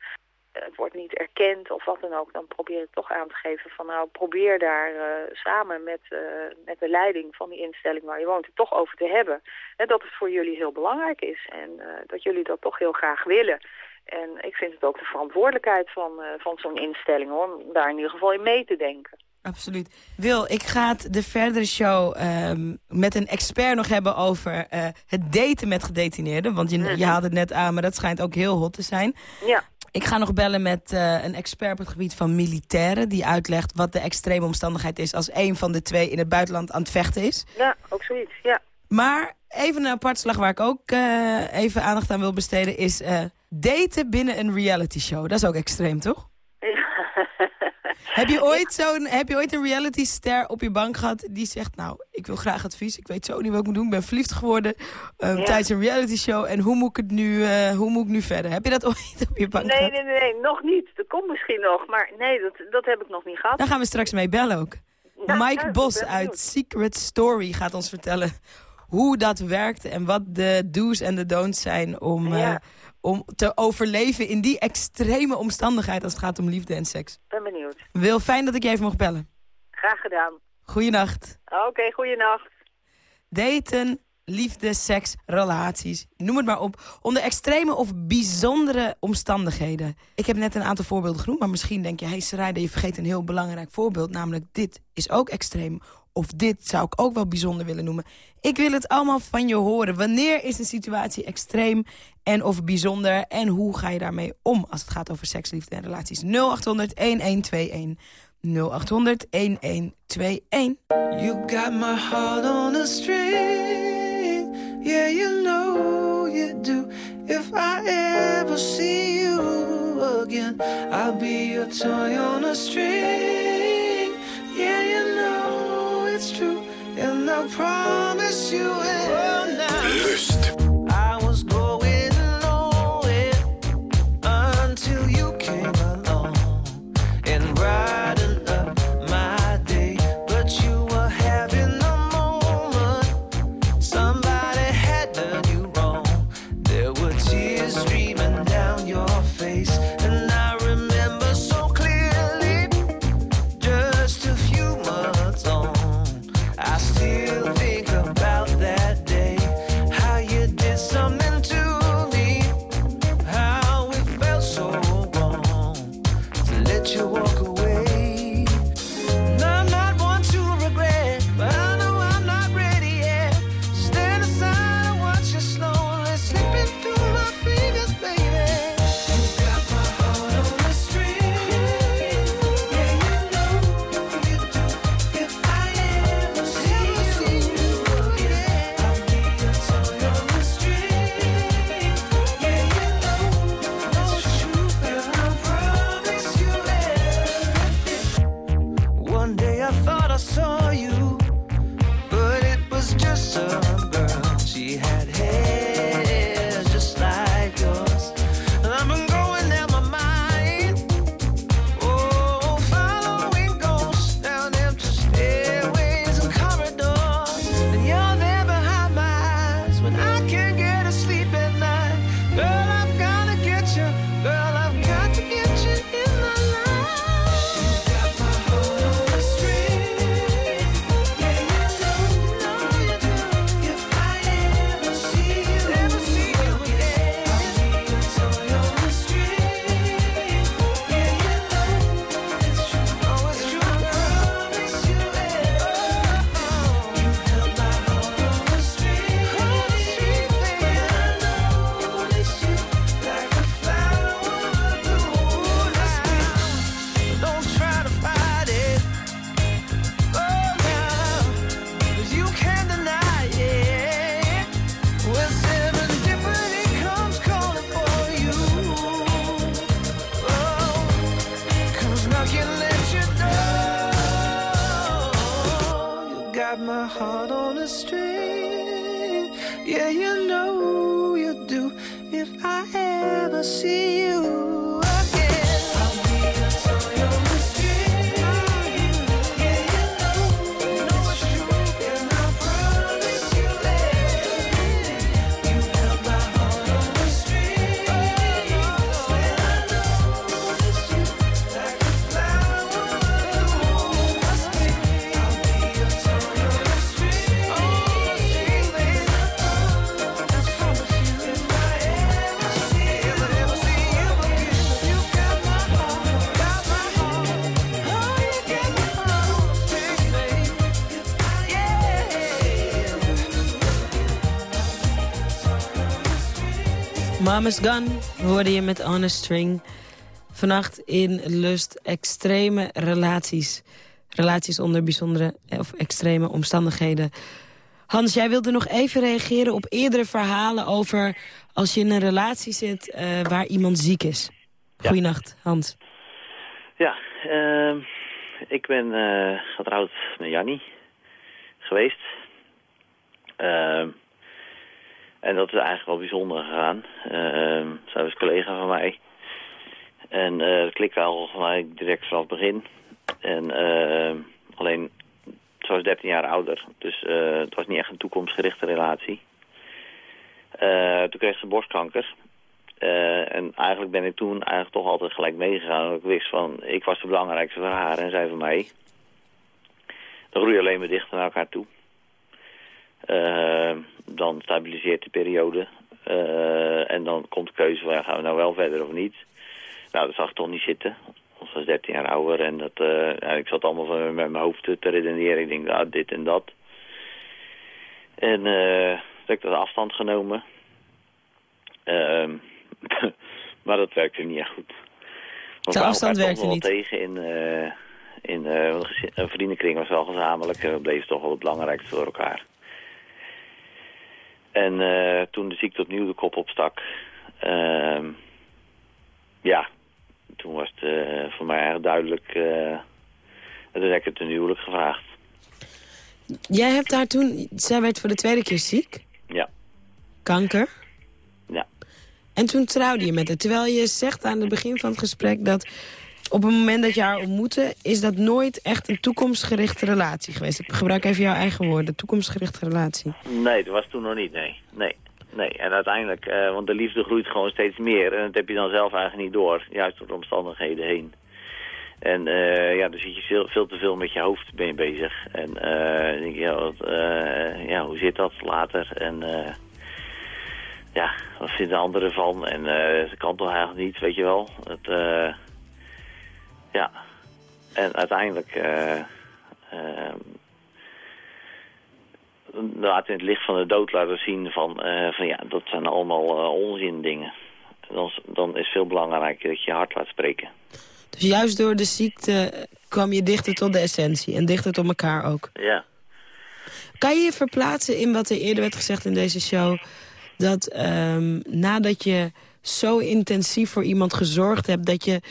het wordt niet erkend of wat dan ook, dan probeer ik toch aan te geven van nou probeer daar uh, samen met, uh, met de leiding van die instelling waar je woont het toch over te hebben. En dat het voor jullie heel belangrijk is en uh, dat jullie dat toch heel graag willen. En ik vind het ook de verantwoordelijkheid van, van zo'n instelling hoor, om daar in ieder geval in mee te denken. Absoluut. Wil, ik ga het de verdere show um, met een expert nog hebben over uh, het daten met gedetineerden. Want je, je haalde het net aan, maar dat schijnt ook heel hot te zijn. Ja. Ik ga nog bellen met uh, een expert op het gebied van militairen... die uitlegt wat de extreme omstandigheid is... als een van de twee in het buitenland aan het vechten is. Ja, ook zoiets, ja. Maar even een apart slag waar ik ook uh, even aandacht aan wil besteden... is uh, daten binnen een reality show. Dat is ook extreem, toch? Heb je ooit zo'n heb je ooit een reality ster op je bank gehad die zegt nou ik wil graag advies ik weet zo niet wat ik moet doen ik ben verliefd geworden um, ja. tijdens een reality show en hoe moet ik het nu uh, hoe moet ik nu verder heb je dat [LAUGHS] ooit op je bank nee, gehad? Nee nee nee nog niet dat komt misschien nog maar nee dat dat heb ik nog niet gehad. Daar gaan we straks mee bellen ook. Ja, Mike ja, Bos uit Secret Story gaat ons vertellen hoe dat werkt en wat de do's en de don'ts zijn om uh, om te overleven in die extreme omstandigheid als het gaat om liefde en seks. Ben benieuwd. Wil, fijn dat ik je even mocht bellen. Graag gedaan. Goeienacht. Oké, okay, goeienacht. Daten, liefde, seks, relaties, noem het maar op. Onder extreme of bijzondere omstandigheden. Ik heb net een aantal voorbeelden genoemd, maar misschien denk je... hé hey, Sarayda, je vergeet een heel belangrijk voorbeeld, namelijk dit is ook extreem of dit zou ik ook wel bijzonder willen noemen. Ik wil het allemaal van je horen. Wanneer is een situatie extreem en of bijzonder? En hoe ga je daarmee om als het gaat over seks, liefde en relaties? 0800-1121. 0800-1121. You got my heart on a string. Yeah, you know you do. If I ever see you again, I'll be your toy on a string. Yeah, you know I promise you it. Lust. On a string. Yeah, you know you do. If I ever see you Mama's Gun hoorde je met On a String. Vannacht in Lust extreme relaties. Relaties onder bijzondere eh, of extreme omstandigheden. Hans, jij wilde nog even reageren op eerdere verhalen over... als je in een relatie zit eh, waar iemand ziek is. Goeienacht, Hans. Ja, ehm, ik ben eh, getrouwd met Jannie geweest. Ehm, en dat is eigenlijk wel bijzonder gegaan. Ehm zij was collega van mij. En eh het klikte al gelijk direct vanaf het begin. En ehm alleen, ze was 13 jaar ouder. Dus eh, het was niet echt een toekomstgerichte relatie. Eh, toen kreeg ze borstkanker. En eigenlijk ben ik toen eigenlijk toch altijd gelijk meegegaan. Ik wist van, ik was de belangrijkste voor haar en zij voor mij. Dan groei je alleen maar dichter naar elkaar toe. Eh, dan stabiliseert de periode. Eh, en dan komt de keuze van, ja, gaan we nou wel verder of niet? Nou, dat zag ik toch niet zitten. Want ze was 13 jaar ouder en dat, eh, ja, ik zat allemaal van, met mijn hoofd te redeneren. Ik denk, nou, dit en dat. En eh toen heb ik dat afstand genomen. Ehm, [LAUGHS] maar dat werkte niet echt goed. We kwamen afstand werkte wel niet. tegen in, in een vriendenkring was wel gezamenlijk. En we bleven toch wel het belangrijkste voor elkaar. En eh, toen de ziekte opnieuw de kop opstak, ehm, ja, toen was het eh, voor mij eigenlijk duidelijk, en toen heb ik het een huwelijk gevraagd. Jij hebt haar toen... Zij werd voor de tweede keer ziek. Ja, Kanker. ja. En toen trouwde je met haar. Terwijl je zegt aan het begin van het gesprek dat... op het moment dat je haar ontmoette... is dat nooit echt een toekomstgerichte relatie geweest. Ik gebruik even jouw eigen woorden. Toekomstgerichte relatie. Nee, dat was toen nog niet, nee. Nee, nee. En uiteindelijk, eh, want de liefde groeit gewoon steeds meer. En dat heb je dan zelf eigenlijk niet door, juist door de omstandigheden heen. En eh, ja, dan zit je veel, veel te veel met je hoofd ben bezig. En dan denk je, ja, ja, hoe zit dat later? En ja, wat vinden anderen van? En dat kan toch eigenlijk niet, weet je wel? Het, ja. En uiteindelijk... eh, ehm, laat in het licht van de dood laten zien van, eh, van ja, dat zijn allemaal eh, onzin dingen. Dan, dan is het veel belangrijker dat je je hart laat spreken. Dus juist door de ziekte kwam je dichter tot de essentie. En dichter tot elkaar ook. Ja. Kan je je verplaatsen in wat er eerder werd gezegd in deze show... dat ehm, nadat je zo intensief voor iemand gezorgd hebt... dat je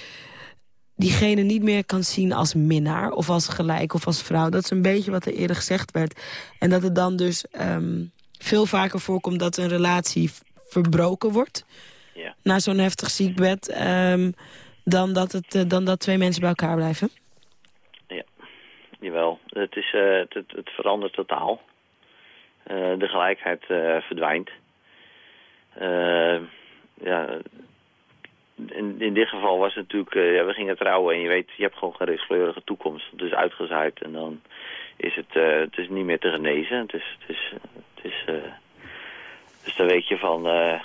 diegene niet meer kan zien als minnaar of als gelijk of als vrouw. Dat is een beetje wat er eerder gezegd werd. En dat het dan dus ehm, veel vaker voorkomt dat een relatie verbroken wordt... Ja. na zo'n heftig ziekbed... ehm, dan, dat het, eh, dan dat twee mensen bij elkaar blijven. Jawel, het, is, eh, het, het, verandert totaal. Eh, de gelijkheid verdwijnt. Ja, in, in dit geval was het natuurlijk, eh, ja, we gingen trouwen en je weet, je hebt gewoon geen rechtskleurige toekomst. Het is uitgezaaid en dan is het, eh, het is niet meer te genezen. Het is, het is, het is, eh, dus dan weet je van,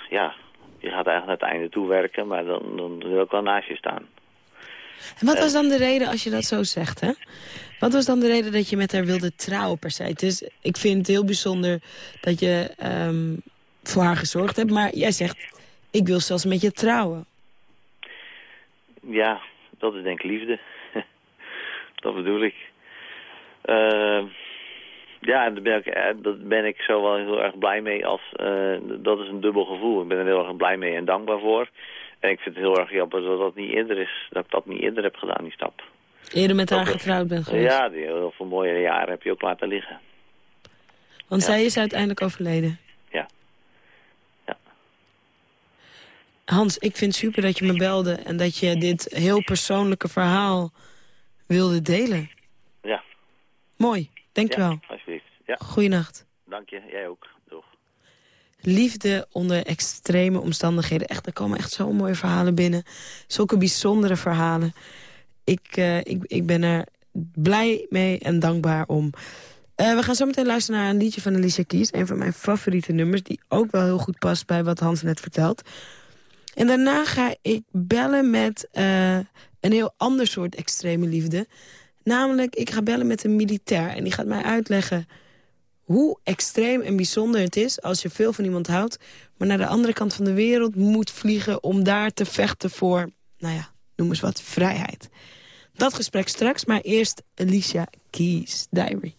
ja, je gaat eigenlijk naar het einde toe werken, maar dan, dan wil ik wel naast je staan. En wat was dan de reden als je dat zo zegt, hè? Wat was dan de reden dat je met haar wilde trouwen per se? Is, ik vind het heel bijzonder dat je ehm, voor haar gezorgd hebt. Maar jij zegt, ik wil zelfs met je trouwen. Ja, dat is denk ik liefde. [LAUGHS] dat bedoel ik. Eh, ja, daar ben ik, eh, dat ben ik zo wel heel erg blij mee. Als, eh, dat is een dubbel gevoel. Ik ben er heel erg blij mee en dankbaar voor. En ik vind het heel erg jammer dat dat niet eerder is. Dat ik dat niet eerder heb gedaan, die stap. Eerder met haar getrouwd bent geweest. Ja, die heel veel mooie jaren heb je ook laten liggen. Want ja. zij is uiteindelijk overleden. Ja. Ja. Hans, ik vind het super dat je me belde... en dat je dit heel persoonlijke verhaal wilde delen. Ja. Mooi, dankjewel. Ja, alsjeblieft. Ja. Goeienacht. Dank je. Jij ook. Doeg. Liefde onder extreme omstandigheden. Echt, er komen echt zo mooie verhalen binnen. Zulke bijzondere verhalen. Ik, eh, ik, ik ben er blij mee en dankbaar om. Eh, we gaan zo meteen luisteren naar een liedje van Alicia Keys. Een van mijn favoriete nummers. Die ook wel heel goed past bij wat Hans net vertelt. En daarna ga ik bellen met eh, een heel ander soort extreme liefde. Namelijk, ik ga bellen met een militair. En die gaat mij uitleggen hoe extreem en bijzonder het is... als je veel van iemand houdt... maar naar de andere kant van de wereld moet vliegen... om daar te vechten voor, nou ja, noem eens wat, vrijheid. Dat gesprek straks, maar eerst Alicia Keys Diary.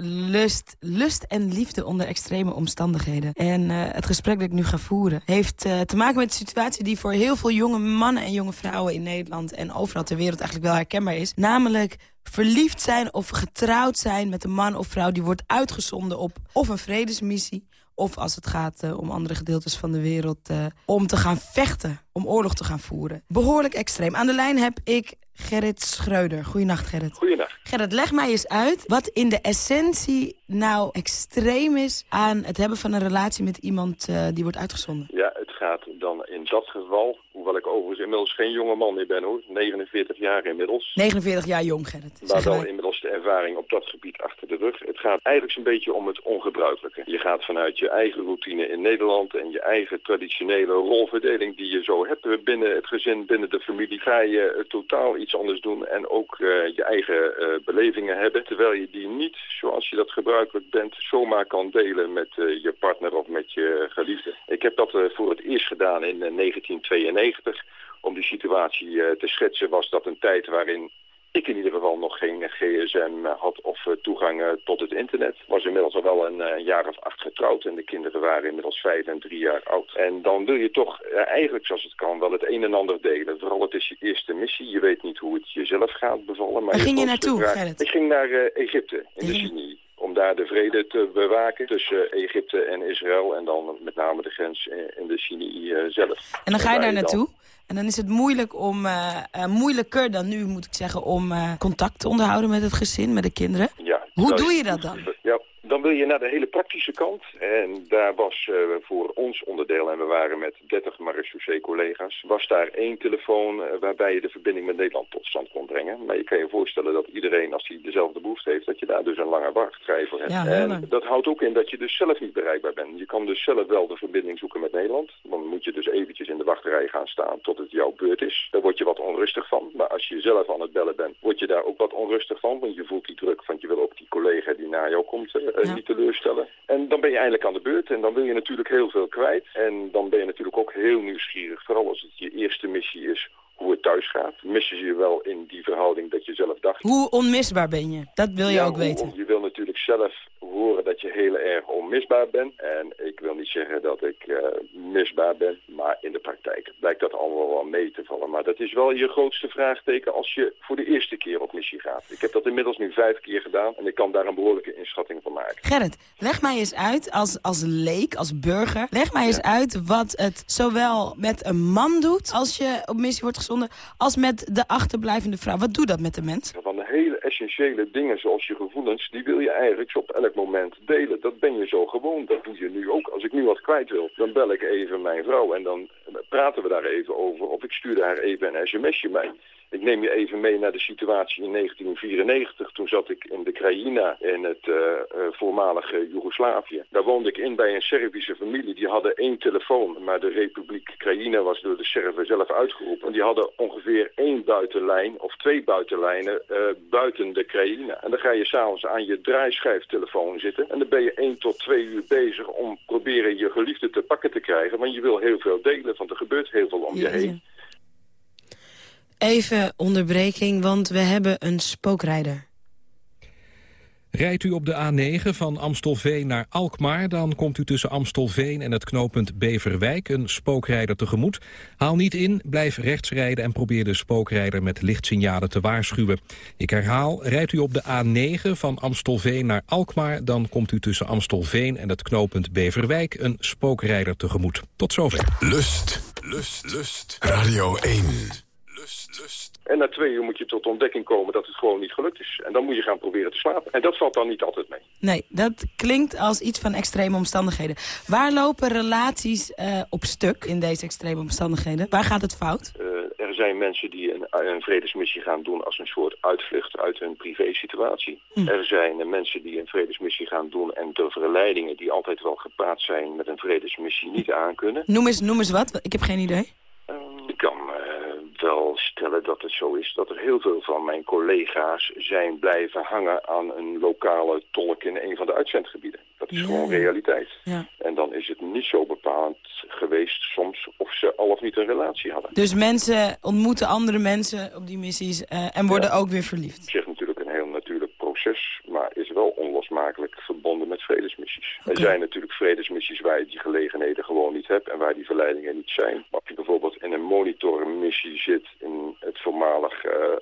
Lust. Lust en liefde onder extreme omstandigheden. En eh, het gesprek dat ik nu ga voeren... heeft eh, te maken met de situatie die voor heel veel jonge mannen en jonge vrouwen in Nederland... en overal ter wereld eigenlijk wel herkenbaar is. Namelijk verliefd zijn of getrouwd zijn met een man of vrouw... die wordt uitgezonden op of een vredesmissie... of als het gaat eh, om andere gedeeltes van de wereld... om te gaan vechten, om oorlog te gaan voeren. Behoorlijk extreem. Aan de lijn heb ik Gerrit Schreuder. Goedenacht, Gerrit. Goeiedag. Gerrit, leg mij eens uit wat in de essentie nou extreem is... aan het hebben van een relatie met iemand eh, die wordt uitgezonden. Ja, het gaat dan in dat geval, Hoewel ik overigens inmiddels geen jonge man meer ben hoor. 49 jaar inmiddels. 49 jaar jong, Gerrit. Maar wel inmiddels de ervaring op dat gebied achter de rug. Het gaat eigenlijk een beetje om het ongebruikelijke. Je gaat vanuit je eigen routine in Nederland en je eigen traditionele rolverdeling die je zo hebt eh, binnen het gezin, binnen de familie, ga je eh, totaal iets anders doen en ook eh, je eigen belevingen hebben. Terwijl je die niet, zoals je dat gebruikelijk bent, zomaar kan delen met je partner of met je geliefde. Ik heb dat voor het eerst gedaan in 1992. Om die situatie eh, te schetsen was dat een tijd waarin ik in ieder geval nog geen gsm eh, had of eh, toegang tot het internet. Was inmiddels al wel een jaar of acht getrouwd en de kinderen waren inmiddels vijf en drie jaar oud. En dan wil je toch eigenlijk, zoals het kan, wel het een en ander delen. Vooral het is je eerste missie. Je weet niet hoe het jezelf gaat bevallen. Maar Waar ging je, naartoe. Ik ging naar Egypte, in de Genie. Om daar de vrede te bewaken tussen Egypte en Israël. En dan met name de grens in de Sinai eh, zelf. En dan ga je daar naartoe. En dan is het moeilijk om, eh, eh, moeilijker dan nu moet ik zeggen, om eh, contact te onderhouden met het gezin, met de kinderen. Ja, Hoe dat doe je dat dan? Ja, dan wil je naar de hele praktische kant. En daar was voor ons onderdeel, en we waren met 30 marechaussee-collega's... was daar één telefoon waarbij je de verbinding met Nederland tot stand kon brengen. Maar je kan je voorstellen dat iedereen, als hij dezelfde behoefte heeft... dat je daar dus een lange wachtrij voor hebt. Ja, en dat houdt ook in dat je dus zelf niet bereikbaar bent. Je kan dus zelf wel de verbinding zoeken met Nederland. Dan moet je dus eventjes in de wachtrij gaan staan tot het jouw beurt is. Daar word je wat onrustig van. Maar als je zelf aan het bellen bent, word je daar ook wat onrustig van. Want je voelt die druk, want je wil ook die collega die naar jou komt eh, eh, niet teleurstellen. En dan ben je eindelijk aan de beurt. En dan wil je natuurlijk heel veel kwijt. En dan ben je natuurlijk ook heel nieuwsgierig. Vooral als het je eerste missie is hoe het thuis gaat. Missen ze je wel in die verhouding dat je zelf dacht. Hoe onmisbaar ben je? Dat wil je Ja, ook hoe- weten. Je wil natuurlijk zelf horen dat je heel erg onmisbaar bent. En ik wil niet zeggen dat ik eh, misbaar ben, maar in de praktijk blijkt dat allemaal wel mee te vallen. Maar dat is wel je grootste vraagteken als je voor de eerste keer op missie gaat. Ik heb dat inmiddels nu vijf keer gedaan en ik kan daar een behoorlijke inschatting van maken. Gerrit, leg mij eens uit, als, als leek, als burger... leg mij eens uit wat het zowel met een man doet... als je op missie wordt gezonden, als met de achterblijvende vrouw. Wat doet dat met de mens? Essentiële dingen zoals je gevoelens, die wil je eigenlijk op elk moment delen. Dat ben je zo gewoon, dat doe je nu ook. Als ik nu wat kwijt wil, dan bel ik even mijn vrouw en dan praten we daar even over. Of ik stuurde haar even een sms'je mee. Ik neem je even mee naar de situatie in 1994. Toen zat ik in de Krajina in het eh, eh, voormalige Joegoslavië. Daar woonde ik in bij een Servische familie. Die hadden één telefoon, maar de Republiek Krajina was door de Serven zelf uitgeroepen. En die hadden ongeveer één buitenlijn of twee buitenlijnen eh, buiten de Krajina. En dan ga je s'avonds aan je draaischijftelefoon zitten. En dan ben je één tot twee uur bezig om proberen je geliefde te pakken te krijgen. Want je wil heel veel delen, want er gebeurt heel veel om je heen. Even onderbreking, want we hebben een spookrijder. Rijdt u op de A9 van Amstelveen naar Alkmaar... dan komt u tussen Amstelveen en het knooppunt Beverwijk een spookrijder tegemoet. Haal niet in, blijf rechts rijden en probeer de spookrijder met lichtsignalen te waarschuwen. Ik herhaal, rijdt u op de A9 van Amstelveen naar Alkmaar... dan komt u tussen Amstelveen en het knooppunt Beverwijk een spookrijder tegemoet. Tot zover. Lust, lust, lust. Radio 1. En na twee uur moet je tot de ontdekking komen dat het gewoon niet gelukt is. En dan moet je gaan proberen te slapen. En dat valt dan niet altijd mee. Nee, dat klinkt als iets van extreme omstandigheden. Waar lopen relaties eh, op stuk in deze extreme omstandigheden? Waar gaat het fout? Eh, er zijn mensen die een, een vredesmissie gaan doen als een soort uitvlucht uit hun privésituatie. Hm. Er zijn eh, mensen die een vredesmissie gaan doen en de verleidingen die altijd wel gepaard zijn met een vredesmissie niet aankunnen. Noem eens, noem eens wat, ik heb geen idee. Ik kan wel stellen dat het zo is dat er heel veel van mijn collega's zijn blijven hangen aan een lokale tolk in een van de uitzendgebieden. Dat is gewoon realiteit. Ja. En dan is het niet zo bepalend geweest soms of ze al of niet een relatie hadden. Dus mensen ontmoeten andere mensen op die missies eh, en worden ook weer verliefd. Op zich natuurlijk proces, maar is wel onlosmakelijk verbonden met vredesmissies. Er zijn natuurlijk vredesmissies waar je die gelegenheden gewoon niet hebt en waar die verleidingen niet zijn. Maar als je bijvoorbeeld in een monitormissie zit in het voormalig... eh,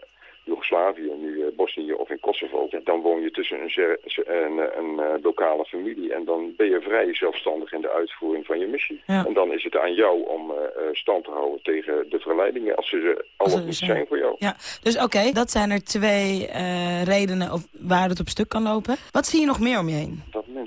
Joegoslavië, nu eh, Bosnië of in Kosovo, ja, dan woon je tussen een, zer- een, een, een, eh, lokale familie. En dan ben je vrij zelfstandig in de uitvoering van je missie. Ja. En dan is het aan jou om eh, eh, stand te houden tegen de verleidingen als ze al niet zijn. zijn voor jou. Ja, dus oké, dat zijn er twee eh, redenen of waar het op stuk kan lopen. Wat zie je nog meer om je heen?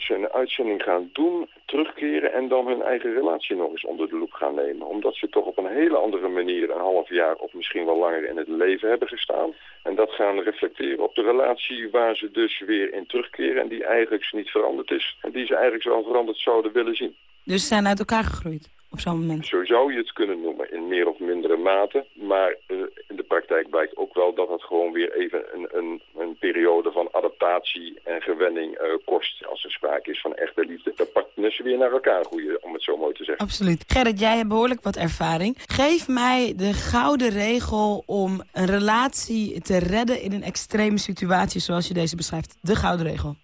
Een uitzending gaan doen, terugkeren en dan hun eigen relatie nog eens onder de loep gaan nemen. Omdat ze toch op een hele andere manier een half jaar of misschien wel langer in het leven hebben gestaan. En dat gaan reflecteren op de relatie waar ze dus weer in terugkeren en die eigenlijk niet veranderd is. En die ze eigenlijk wel veranderd zouden willen zien. Dus ze zijn uit elkaar gegroeid op zo'n moment. Zo zou je het kunnen noemen, in meer of mindere mate. Maar eh, in de praktijk blijkt ook wel dat het gewoon weer even een, een, een periode van adaptatie en gewenning eh, kost. Als er sprake is van echte liefde. De partners weer naar elkaar groeien, om het zo mooi te zeggen. Absoluut. Gerrit, jij hebt behoorlijk wat ervaring. Geef mij de gouden regel om een relatie te redden in een extreme situatie zoals je deze beschrijft. De gouden regel.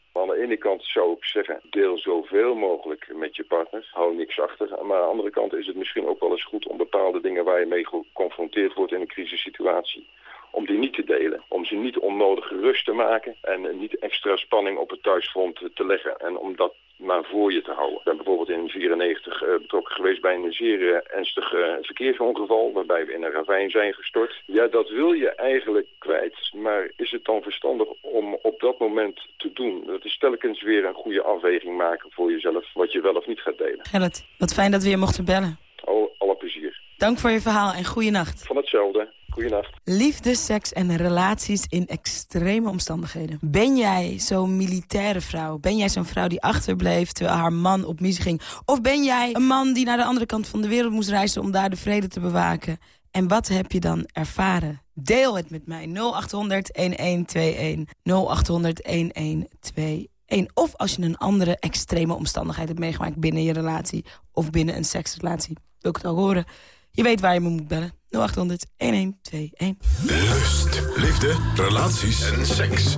Ene kant zou ik zeggen, deel zoveel mogelijk met je partner. Hou niks achter. Maar aan de andere kant is het misschien ook wel eens goed om bepaalde dingen waar je mee geconfronteerd wordt in een crisissituatie. Om die niet te delen. Om ze niet onnodig gerust te maken. En niet extra spanning op het thuisfront te leggen. En om dat maar voor je te houden. Ik ben bijvoorbeeld in 1994 eh, betrokken geweest bij een zeer eh, ernstig eh, verkeersongeval. Waarbij we in een ravijn zijn gestort. Ja, dat wil je eigenlijk kwijt. Maar is het dan verstandig om op dat moment te doen? Dat is telkens weer een goede afweging maken voor jezelf. Wat je wel of niet gaat delen. Gerrit, wat fijn dat we je mochten bellen. Al, alle plezier. Dank voor je verhaal en goede nacht. Van hetzelfde. Goeienacht. Liefde, seks en relaties in extreme omstandigheden. Ben jij zo'n militaire vrouw? Ben jij zo'n vrouw die achterbleef terwijl haar man op missie ging? Of ben jij een man die naar de andere kant van de wereld moest reizen om daar de vrede te bewaken? En wat heb je dan ervaren? Deel het met mij. 0800 1121. 0800 1121. Of als je een andere extreme omstandigheid hebt meegemaakt binnen je relatie of binnen een seksrelatie. Wil ik het ook horen? Je weet waar je me moet bellen. 0800 1121. Lust, liefde, relaties en seks.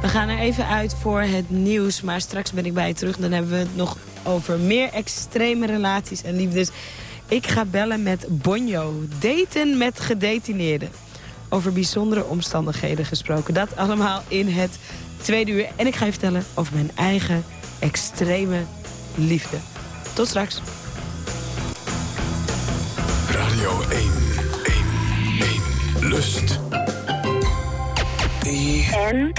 We gaan er even uit voor het nieuws, maar straks ben ik bij je terug. Dan hebben we het nog over meer extreme relaties en liefdes. Ik ga bellen met Bonjo. Daten met gedetineerden. Over bijzondere omstandigheden gesproken. Dat allemaal in het tweede uur. En ik ga je vertellen over mijn eigen extreme liefde. Tot straks. Radio 1, 1, 1. Lust. En?